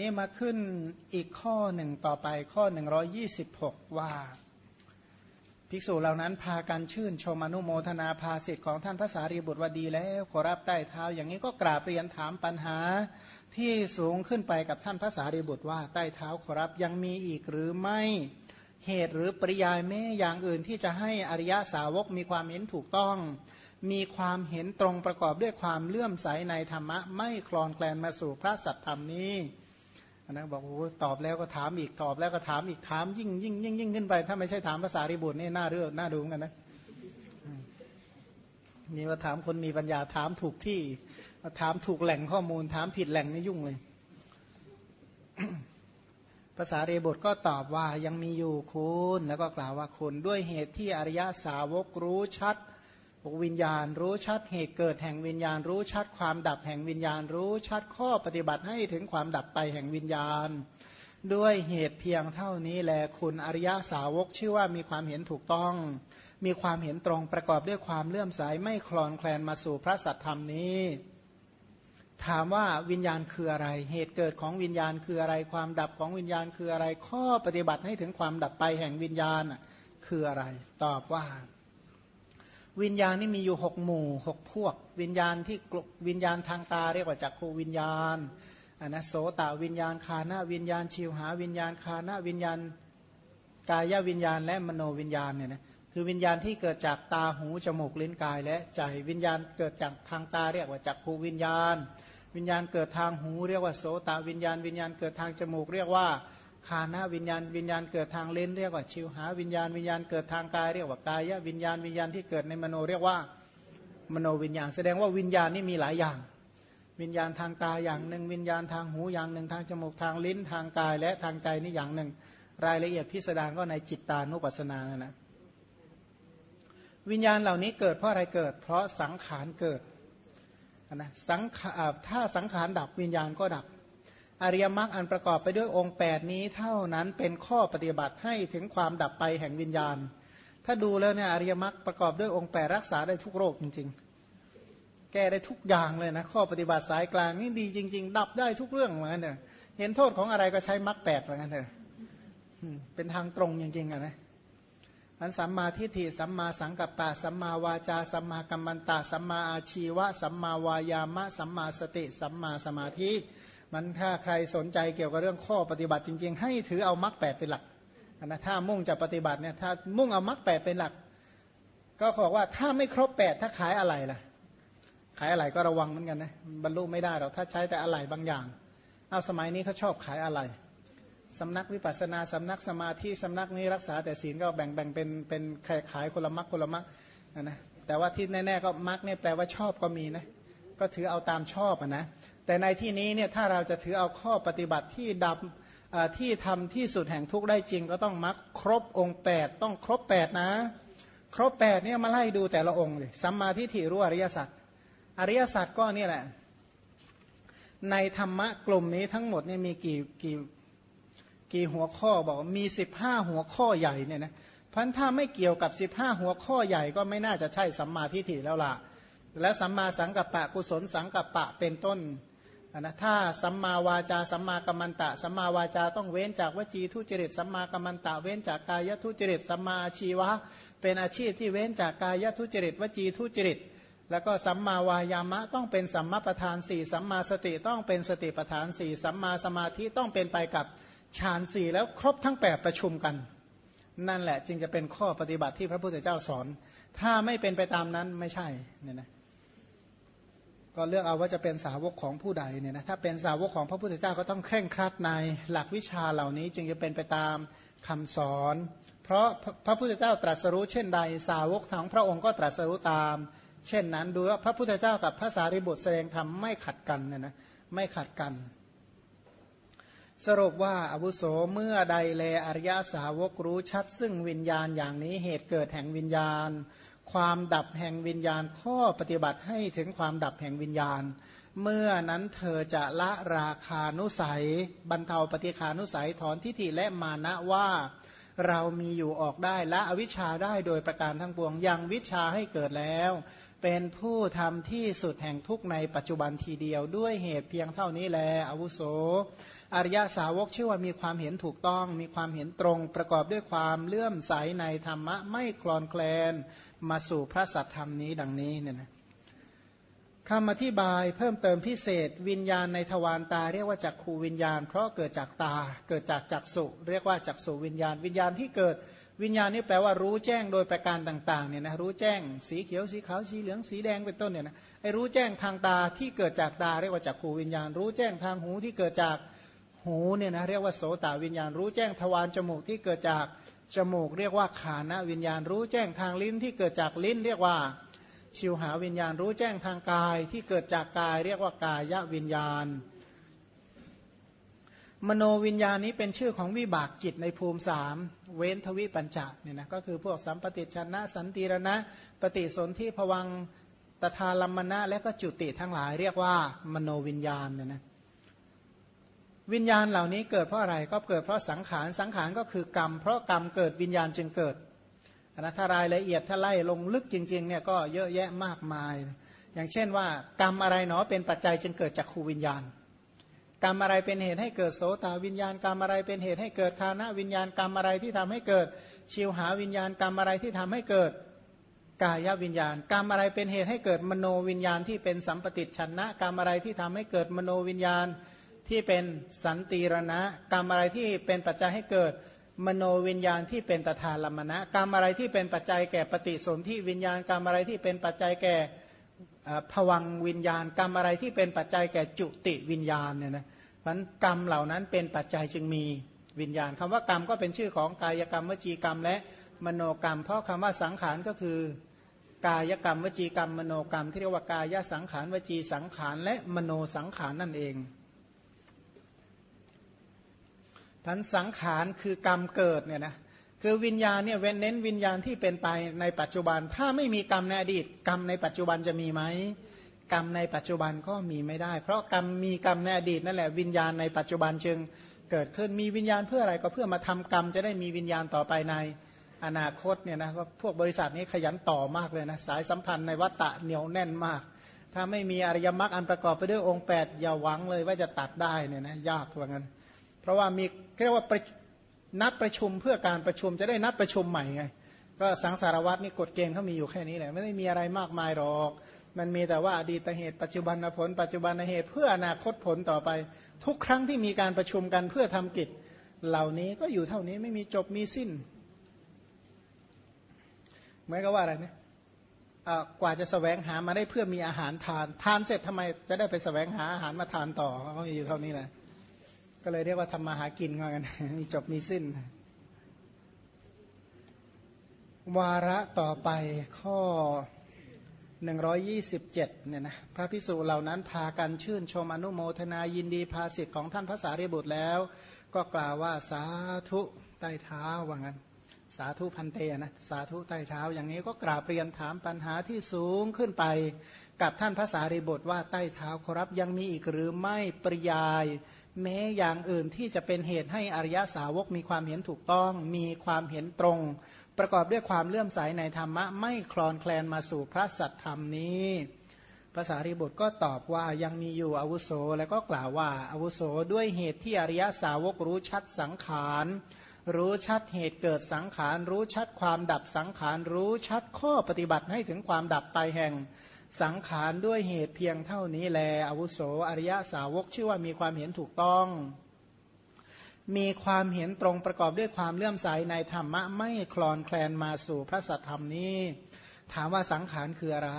นี่มาขึ้นอีกข้อหนึ่งต่อไปข้อ 126 ว่า ภิกษุเหล่านั้นพากันชื่นชมอนุโมทนาภาสิทธิ์ของท่านพระสารีบุตรว่าดีแล้วขอรับใต้เท้า อย่างนี้ก็กราบเรียนถามปัญหาที่สูงขึ้นไปกับท่านพระสารีบุตรว่าใต้เท้าขอรับยังมีอีกหรือไม่เหตุหรือปริยายแม้อย่างอื่นที่จะให้อริยสาวกมีความเห็นถูกต้อง มีความเห็นตรงประกอบด้วยความเลื่อมใสในธรรมะ ไม่คลอนแคลนมาสู่พระสัตธรรมนี้ นะบอกโอ้ตอบแล้วก็ถามอีกตอบแล้วก็ถามอีกถามยิ่งยิ่งยิ่งยิ่งขึ้นไป ถ้าไม่ใช่ถามภาษาริบุตรนี่น่าเรื่องน่าดูกันนะนี่ว่าถามคนมีปัญญาถามถูกที่ถามถูกแหล่งข้อมูล ถามผิดแหล่งนี่ยุ่งเลยภาษาเรบทก็ตอบว่ายังมีอยู่คุณ แล้วก็กล่าวว่าคุณด้วยเหตุที่อริยสาวกรู้ชัด วิญญาณ รู้ชัดเหตุเกิดแห่งวิญญาณ รู้ชัดความดับแห่งวิญญาณ รู้ชัดข้อปฏิบัติให้ถึงความดับไปแห่งวิญญาณ ด้วยเหตุเพียงเท่านี้แลคุณอริยสาวกชื่อว่ามีความเห็นถูกต้อง มีความเห็นตรงประกอบด้วยความเลื่อมใสไม่คลอนแคลนมาสู่พระสัตธรรมนี้ถามว่าวิญญาณคืออะไร เหตุเกิดของวิญญาณคืออะไร ความดับของวิญญาณคืออะไร ข้อปฏิบัติให้ถึงความดับไปแห่งวิญญาณคืออะไร ตอบว่า วิญญาณนี่มีอยู่หกหมู่หกพวก วิญญาณที่กลกวิญญาณทางตาเรียกว่าจักขูวิญญาณอันนะโสตวิญญาณคานาวิญญาณชิวหา วิญญาณคานาวิญญาณกายวิญญาณและมโนวิญญาณเนี่ยนะคือวิญญาณที่เกิดจากตาหูจมูกลิ้นกาย และใจวิญญาณเกิดจากทางตาเรียกว่าจักขูวิญญาณ วิญญาณเกิดทางหูเรียกว่าโสตวิญญาณ วิญญาณเกิดทางจมูกเรียกว่า คานะวิญญาณวิญญาณเกิดทางเลนเรียกว่าชิวหาวิญญาณวิญญาณเกิดทางกายเรียกว่ากายวิญญาณวิญญาณที่เกิดในมโนเรียกว่ามโนวิญญาณ แสดงว่าวิญญาณนี่มีหลายอย่าง วิญญาณทางตาอย่างหนึ่ง วิญญาณทางหูอย่างหนึ่ง ทางจมูกทางลิ้นทางกายและทางใจนี่อย่างหนึ่ง รายละเอียดพิสดารก็ในจิตตานุปัสสนานะนะวิญญาณเหล่านี้เกิดเพราะอะไรเกิด เพราะสังขารเกิดนะสังถ้าสังขารดับวิญญาณก็ดับ อริยมรรคอันประกอบไปด้วยองค์ 8 นี้เท่านั้นเป็นข้อปฏิบัติให้ถึงความดับไปแห่งวิญญาณ ถ้าดูแล้วเนี่ยอริยมรรคประกอบด้วยองค์ 8 รักษาได้ทุกโรคจริง ๆ แก้ได้ทุกอย่างเลยนะข้อปฏิบัติสายกลางนี่ดีจริง ๆ ดับได้ทุกเรื่องเหมือนกันเถอะเห็นโทษของอะไรก็ใช้มรรคแปดเหมือนกันเถอะเป็นทางตรงจริงๆอะนะอันสัมมาทิฏฐิสัมมาสังกัปปะสัมมาวาจาสัมมากัมมันตะสัมมาอาชีวะสัมมาวายามะสัมมาสติ สัมมาสมาธิ มันถ้าใครสนใจเกี่ยวกับเรื่องข้อปฏิบัติจริง ๆ ให้ถือเอามรรคแปดเป็นหลักนะถ้ามุ่งจะปฏิบัติเนี่ยถ้ามุ่งเอามรรคแปดเป็นหลัก ก็บอกว่าถ้าไม่ครบแปดถ้าขายอะไรล่ะ ขายอะไรก็ระวังเหมือนกันนะบรรลุไม่ได้หรอกถ้าใช้แต่อะไรบางอย่าง เอาสมัยนี้เขาชอบขายอะไรสำนักวิปัสนาสำนักสมาธิสำนักนี้รักษาแต่ศีลก็แบ่งแบ่งเป็นเป็นขายขายคนละมักคนละมักนะแต่ว่าที่แน่ๆก็มักเนี่ยแปลว่าชอบก็มีนะ ก็ถือเอาตามชอบนะแต่ในที่นี้เนี่ยถ้าเราจะถือเอาข้อปฏิบัติที่ดับที่ทำที่สุดแห่งทุกได้จริง ก็ต้องมักครบองค์ 8 ต้องครบ 8 นะ ครบ8เนี่ยมาไล่ดูแต่ละองค์เลยสัมมาทิฏฐิรู้อริยสัจอริยสัจก็นี่แหละ ในธรรมะกลุ่มนี้ทั้งหมดเนี่ยมีกี่กี่กี่หัวข้อบอกมีสิบห้าหัวข้อใหญ่เนี่ยนะพันถ้าไม่เกี่ยวกับสิบห้าหัวข้อใหญ่ก็ไม่น่าจะใช่สัมมาทิฏฐิแล้วล่ะ และสัมมาสังกัปปะกุศลสังกัปปะเป็นต้นนะถ้าสัมมาวาจาสัมมากัมมันตะ สัมมาวาจาต้องเว้นจากวจีทุจริตสัมมากัมมันตะ เว้นจากกายทุจริตสัมมาอาชีวะ เป็นอาชีพที่เว้นจากกายทุจริตวจีทุจริต แล้วก็สัมมาวายามะต้องเป็นสัมมาประธานสี่สัมมาสติต้องเป็นสติประธานสี่สัมมาสมาธิต้องเป็นไปกับฌานสี่แล้วครบทั้งแปดประชุมกัน นั่นแหละจึงจะเป็นข้อปฏิบัติที่พระพุทธเจ้าสอน ถ้าไม่เป็นไปตามนั้นไม่ใช่เนี่ยนะ ก็เลือกเอาว่าจะเป็นสาวกของผู้ใดเนี่ยนะถ้าเป็นสาวกของพระพุทธเจ้าก็ต้องเคร่งครัดในหลักวิชาเหล่านี้จึงจะเป็นไปตามคำสอน เพราะพระพุทธเจ้าตรัสรู้เช่นใด สาวกทั้งพระองค์ก็ตรัสรู้ตาม เช่นนั้นดูว่าพระพุทธเจ้ากับพระสารีบุตรแสดงธรรมไม่ขัดกันเนี่ยนะไม่ขัดกัน สรุปว่าอาวุโสเมื่อใดแลอริยสาวกรู้ชัด ซึ่งวิญญาณอย่างนี้เหตุเกิดแห่งวิญญาณ ความดับแห่งวิญญาณ ข้อปฏิบัติให้ถึงความดับแห่งวิญญาณ เมื่อนั้นเธอจะละราคานุสัย บรรเทาปฏิคานุสัยถอนทิฏฐิและมานะว่าเรามีอยู่ออกได้ละอวิชชาได้โดยประการทั้งปวงยังวิชาให้เกิดแล้ว เป็นผู้ทำที่สุดแห่งทุกในปัจจุบันทีเดียวด้วยเหตุเพียงเท่านี้แลอวุโส อริยสาวกชื่อว่ามีความเห็นถูกต้อง มีความเห็นตรงประกอบด้วยความเลื่อมใสในธรรมะไม่คลอนแคลนมาสู่พระสัทธรรมนี้ดังนี้เนี่ยนะคำอธิบายเพิ่มเติมพิเศษ วิญญาณในทวารตา เรียกว่าจักขูวิญญาณ เพราะเกิดจากตา เกิดจากจักสุเรียกว่าจักสุวิญญาณ วิญญาณที่เกิดวิญญาณนี่แปลว่ารู้แจ้งโดยประการต่างๆเนี่ยนะรู้แจ้งสีเขียวสีขาวสีเหลืองสีแดงเป็นต้นเนี่ยนะไอ้รู้แจ้งทางตาที่เกิดจากตา เรียกว่าจักขูวิญญาณ รู้แจ้งทางหูที่เกิดจากหูเนี่ยนะเรียกว่าโสตวิญญาณ รู้แจ้งทวารจมูกที่เกิดจาก จมูกเรียกว่าขานะวิญญาณรู้แจ้งทางลิ้นที่เกิดจากลิ้นเรียกว่าชิวหาวิญญาณรู้แจ้งทางกายที่เกิดจากกายเรียกว่ากายวิญญาณ มโนวิญญาณนี้เป็นชื่อของวิบากจิตในภูมิสามเว้นทวิปัญจเนี่ยนะก็คือพวกสัมปติชนะ สันติรณะ ปฏิสนธิภวังตถาลัมมณะและก็จุติทั้งหลายเรียกว่ามโนวิญญาณเนี่ยนะ วิญญาณเหล่านี้เกิดเพราะอะไรก็เกิดเพราะสังขารสังขารก็คือกรรม เพราะกรรมเกิดวิญญาณจึงเกิดนะถ้ารายละเอียดถ้าไล่ลงลึกจริงๆเนี่ยก็เยอะแยะมากมาย อย่างเช่นว่ากรรมอะไรเนาะเป็นปัจจัยจึงเกิดจากขูวิญญาณ กรรมอะไรเป็นเหตุให้เกิดโสตาวิญญาณกรรมอะไรเป็นเหตุให้เกิดคานะวิญญาณกรรมอะไรที่ทำให้เกิดชิวหาวิญญาณกรรมอะไรที่ทำให้เกิดกายวิญญาณ กรรมอะไรเป็นเหตุให้เกิดมโนวิญญาณที่เป็นสัมปติชนะกรรมอะไรที่ทำให้เกิดมโนวิญญาณ ที่เป็นสันติรณะ กรรมอะไรที่เป็นปัจจัยให้เกิดมโนวิญญาณที่เป็นตถาลัมณะกรรมอะไรที่เป็นปัจจัยแก่ปฏิสนธิวิญญาณกรรมอะไรที่เป็นปัจจัยแก่ผวังวิญญาณ กรรมอะไรที่เป็นปัจจัยแก่จุติวิญญาณเนี่ยนะมันกรรมเหล่านั้นเป็นปัจจัยจึงมีวิญญาณคำว่ากรรมก็เป็นชื่อของกายกรรมวจีกรรม และมโนกรรม เพราะคำว่าสังขารก็คือกายกรรมวจีกรรม มโนกรรม ที่เรียกว่ากายสังขารวจีสังขารและมโนสังขารนั่นเอง ทันสังขารคือกรรมเกิดเนี่ยนะคือวิญญาณเนี่ยเว้นเน้นวิญญาณที่เป็นไปในปัจจุบัน ถ้าไม่มีกรรมในอดีต กรรมในปัจจุบันจะมีไหมกรรมในปัจจุบันก็มีไม่ได้ เพราะกรรมมีกรรมในอดีตนั่นแหละวิญญาณในปัจจุบันจึงเกิดขึ้นมีวิญญาณเพื่ออะไรก็เพื่อมาทำกรรมจะได้มีวิญญาณต่อไปในอนาคตเนี่ยนะพวกบริษัทนี้ขยันต่อมากเลยนะสายสัมพันธ์ในวัตตะเหนียวแน่นมาก ถ้าไม่มีอริยมรรคอันประกอบไปด้วยองค์ 8 อย่าหวังเลยว่าจะตัดได้เนี่ยนะยากว่างั้น เพราะว่ามี เรียกว่านัดประชุมเพื่อการประชุมจะได้นัดประชุมใหม่ไงก็สังสารวัตรนี่กฎเกณฑ์เขามีอยู่แค่นี้แหละไม่ได้มีอะไรมากมายหรอก มันมีแต่ว่าอดีตเหตุปัจจุบันผล ปัจจุบันเหตุเพื่ออนาคตผลต่อไป ทุกครั้งที่มีการประชุมกันเพื่อทำกิจ เหล่านี้ก็อยู่เท่านี้ไม่มีจบมีสิ้นเหมือนกับว่าอะไรเนี่ยกว่าจะสแสวงหามาได้เพื่อมีอาหารทาน ทานเสร็จทำไมจะได้ไปสแสวงหาอาหารมาทานต่อก็อยู่เท่านี้แหละ ก็เลยเรียกว่าทำมาหากินกันมีจบมีสิ้น วาระต่อไปข้อ 127เนี่ยนะพระพิสุเหล่านั้นพากันชื่นชมอนุโมทนายินดีภาสิทธิ์ของท่านพระสารีบุตรแล้ว ก็กล่าวว่าสาธุใต้เท้าว่างั้นสาธุพันเตนะสาธุใต้เท้า อย่างนี้ก็กราบเรียนถามปัญหาที่สูงขึ้นไป กับท่านพระสารีบุตรว่าใต้เท้าขอรับยังมีอีกหรือไม่ปริยาย แม้อย่างอื่นที่จะเป็นเหตุให้อริยสาวกมีความเห็นถูกต้อง มีความเห็นตรง ประกอบด้วยความเลื่อมใสในธรรมะ ไม่คลอนแคลนมาสู่พระสัตธรรมนี้ภาษาริบุตรก็ตอบว่ายังมีอยู่อาวุโสแล้วก็กล่าวว่าอาวุโสด้วยเหตุที่อริยสาวกรู้ชัดสังขารรู้ชัดเหตุเกิดสังขาร รู้ชัดความดับสังขาร รู้ชัดข้อปฏิบัติให้ถึงความดับไปแห่ง สังขารด้วยเหตุเพียงเท่านี้แลอวุโสอริยสาวกชื่อว่ามีความเห็นถูกต้อง มีความเห็นตรงประกอบด้วยความเลื่อมใสในธรรมะไม่คลอนแคลนมาสู่พระสัทธรรมนี้ ถามว่าสังขารคืออะไร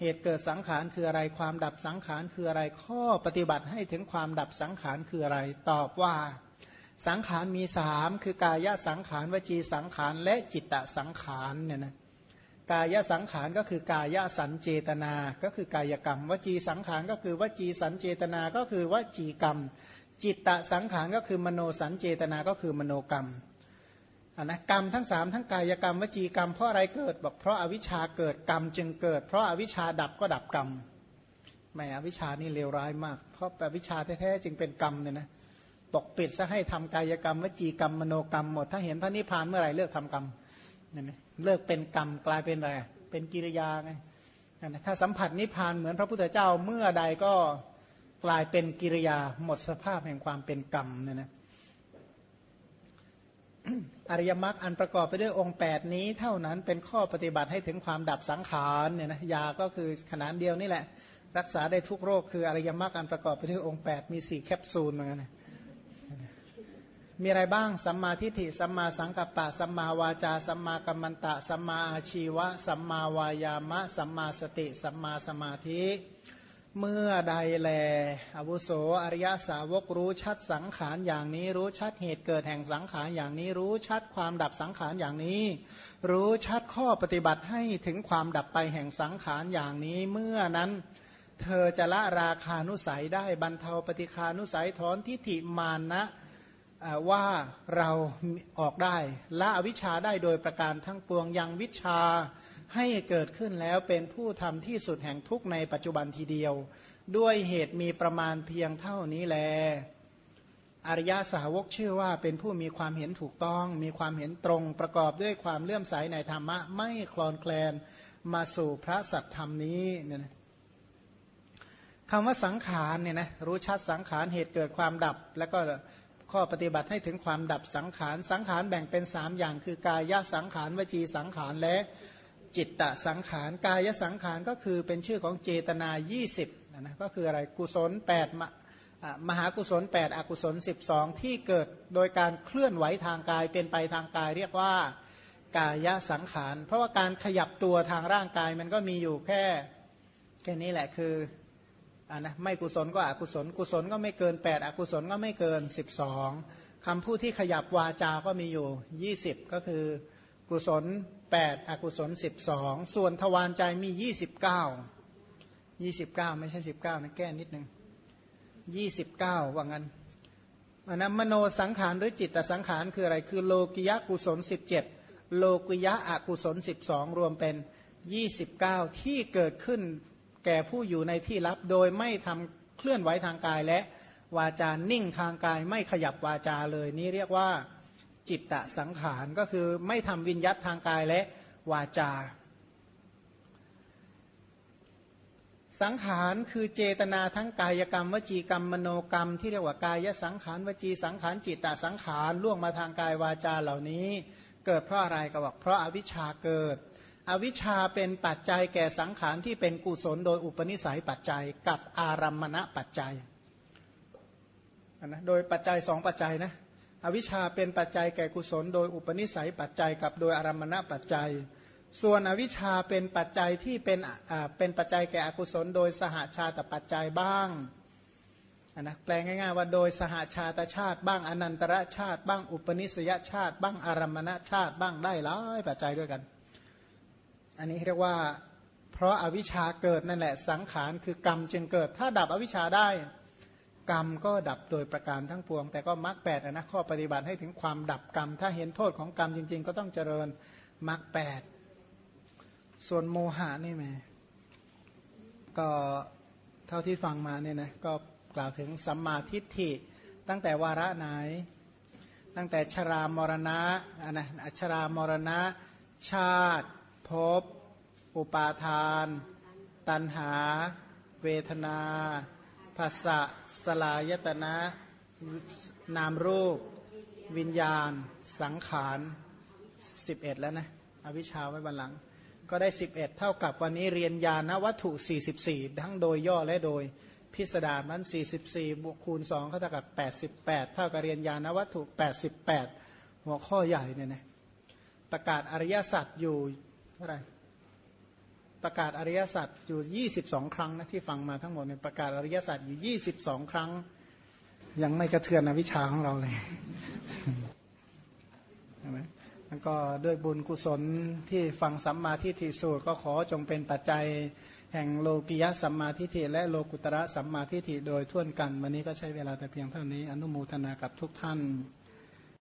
เหตุเกิดสังขารคืออะไร ความดับสังขารคืออะไรข้อปฏิบัติให้ถึงความดับสังขารคืออะไร ตอบว่า สังขารมีสามคือกายสังขารวจีสังขารและจิตตสังขารเนี่ยนะ กายสังขารก็คือกายสันเจตนา ก็คือกายกรรม วจีสังขารก็คือวจีสันเจตนา ก็คือวจีกรรม จิตตสังขารก็คือมโนสันเจตนา ก็คือมโนกรรมนนะกรรมทั้งสามทั้งกายกรรม วจีกรรมเพราะอะไรเกิดบอกเพราะอาวิชชาเกิดกรรมจึงเกิด เพราะอาวิชชาดับก็ดับกรรมแม่อวิชชานี่เลวร้ายมาก เพราะอวิชชาแท้ๆจึงเป็นกรรมเนี่ยนะปกปิดซะให้ทำกายกรรม วจีกรรมมโนกรรมหมด ถ้าเห็นพระนิพพานเมื่อไหร่เลิกทำกรรม เนี่ยนะเลิกเป็นกรรมกลายเป็นอะไรเป็นกิริยาไงถ้าสัมผัสนิพพานเหมือนพระพุทธเจ้าเมื่อใดก็กลายเป็นกิริยาหมดสภาพแห่งความเป็นกรรมเนี่ยนะอริยมรรคอันประกอบไปด้วยองค์ 8 นี้เท่านั้นเป็นข้อปฏิบัติให้ถึงความดับสังขารเนี่ยนะยาก็คือขนาดเดียวนี่แหละ รักษาได้ทุกโรคคืออริยมรรคอันประกอบไปด้วยองค์ 8 มี 4 แคปซูลเหมือนกัน มีอะไรบ้าง สัมมาทิฏฐิ สัมมาสังกัปปะ สัมมาวาจา สัมมากัมมันตะ สัมมาอาชีวะ สัมมาวายามะ สัมมาสติ สัมมาสมาธิ เมื่อใดแล อวุโส อริยสาวกรู้ชัดสังขารอย่างนี้ รู้ชัดเหตุเกิดแห่งสังขารอย่างนี้ รู้ชัดความดับสังขารอย่างนี้ รู้ชัดข้อปฏิบัติให้ถึงความดับไปแห่งสังขารอย่างนี้ เมื่อนั้นเธอจะละราคานุสัยได้ บรรเทาปฏิคานุสัยถอนทิฏฐิมานะ ว่าเราออกได้ละอวิชชาได้โดยประการทั้งปวงยังวิชาให้เกิดขึ้นแล้วเป็นผู้ทำที่สุดแห่งทุกในปัจจุบันทีเดียว ด้วยเหตุมีประมาณเพียงเท่านี้แล อริยาสาวกชื่อว่าเป็นผู้มีความเห็นถูกต้อง มีความเห็นตรงประกอบด้วยความเลื่อมใสในธรรมะ ไม่คลอนแคลนมาสู่พระสัตธรรมนี้เนี่ยนะคำว่าสังขารเนี่ยนะรู้ชัดสังขารเหตุเกิดความดับ แล้วก็ ข้อปฏิบัติให้ถึงความดับสังขาร สังขารแบ่งเป็นสามอย่าง คือกายสังขารวจีสังขารและจิตตสังขาร กายสังขารก็คือเป็นชื่อของเจตนา 20นะก็คืออะไรกุศล8มมหากุศล 8 อกุศล 12 ที่เกิดโดยการเคลื่อนไหวทางกายเป็นไปทางกายเรียกว่ากายสังขาร เพราะว่าการขยับตัวทางร่างกายมันก็มีอยู่แค่แค่นี้แหละคือ อ่านะไม่กุศลก็อกุศล กุศลก็ไม่เกิน 8 อกุศลก็ไม่เกิน 12คำพูดที่ขยับวาจาก็มีอยู่ 20 ก็คือกุศล 8 อกุศล 12 ส่วนทวารใจมี 29 29 ไม่ใช่ 19นะแก้นิดนึง 29 ว่างั้นอันนั้นมโนสังขารหรือจิตตสังขารคืออะไรคือโลกิยะกุศล 17 โลกิยะอกุศล 12 รวมเป็น 29 ที่เกิดขึ้น แก่ผู้อยู่ในที่ลับ โดยไม่ทำเคลื่อนไหวทางกายและวาจานิ่งทางกายไม่ขยับวาจาเลย นี่เรียกว่าจิตตสังขารก็คือไม่ทำวิญยัตทางกายและวาจา สังขารคือเจตนาทั้งกายกรรม วจีกรรมมโนกรรม ที่เรียกว่ากายสังขารวจีสังขารจิตตสังขารล่วงมาทางกายวาจาเหล่านี้ เกิดเพราะอะไรก็บอกเพราะอาวิชชาเกิด อวิชชาเป็นปัจจัยแก่สังขารที่เป็นกุศลโดยอุปนิสัยปัจจัยกับอารัมมณปัจจัยนะโดยปัจจัยสองปัจจัยนะอวิชชาเป็นปัจจัยแก่กุศล โดยอุปนิสัยปัจจัยกับโดยอารัมมณปัจจัย ส่วนอวิชชาเป็นปัจจัยที่เป็นเป็นปัจจัยแก่อกุศล โดยสหาชาตปัจจัยบ้างนะแปลง่ายๆว่าโดยสหาชาตชาติบ้างอนันตรชาติบ้างอุปนิสยชาติ บ้างอารัมณชาติบ้างได้หลายปัจจัยด้วยกัน อันนี้เรียกว่า เพราะอาวิชชาเกิดนั่นแหละสังขารคือกรรมจึงเกิด ถ้าดับอวิชชาได้ กรรมก็ดับโดยประการทั้งปวง แต่ก็มรรคแปดนะข้อปฏิบัติให้ถึงความดับกรรม ถ้าเห็นโทษของกรรมจริง ๆ ก็ต้องเจริญมรรคแปดส่วนโมหะนี่แม่ก็เท่าที่ฟังมาเนี่ยนะก็กล่าวถึงสัมมาทิฏฐิตั้งแต่วาระไหน ตั้งแต่ชรามรณะนะอัชรามรณะชาติ ภพ อุปาทาน ตันหา เวทนาภาษะสลายตนะ นามรูป วิญญาณ สังขาร 11 แล้วนะ อวิชชาไว้บันหลัง ก็ได้ 11 เท่ากับวันนี้เรียนญาณวัตถุ 44 ทั้งโดยย่อและโดยพิสดารมัน 44 บวกคูณ2เขาเท่ากับ 88 เท่ากับเรียนญาณวัตถุ 88 หัวข้อใหญ่เนี่ยนะประกาศอริยสัจอยู่ เท่าไหร่ประกาศอริยสัจอยู่ 22 ครั้งนะที่ฟังมาทั้งหมดเนี่ยประกาศอริยสัจอยู่ 22 ครั้ง ยังไม่กระเทือนอวิชชาของเราเลยใช่ไหมแล้วก็ด้วยบุญกุศลที่ฟังสัมมาทิฏฐิสูตรก็ขอจงเป็นปัจจัย แห่งโลกิยะสัมมาทิฏฐิและโลกุตระสัมมาทิฏฐิโดยทั่วกัน วันนี้ก็ใช้เวลาแต่เพียงเท่านี้ อนุโมทนากับทุกท่าน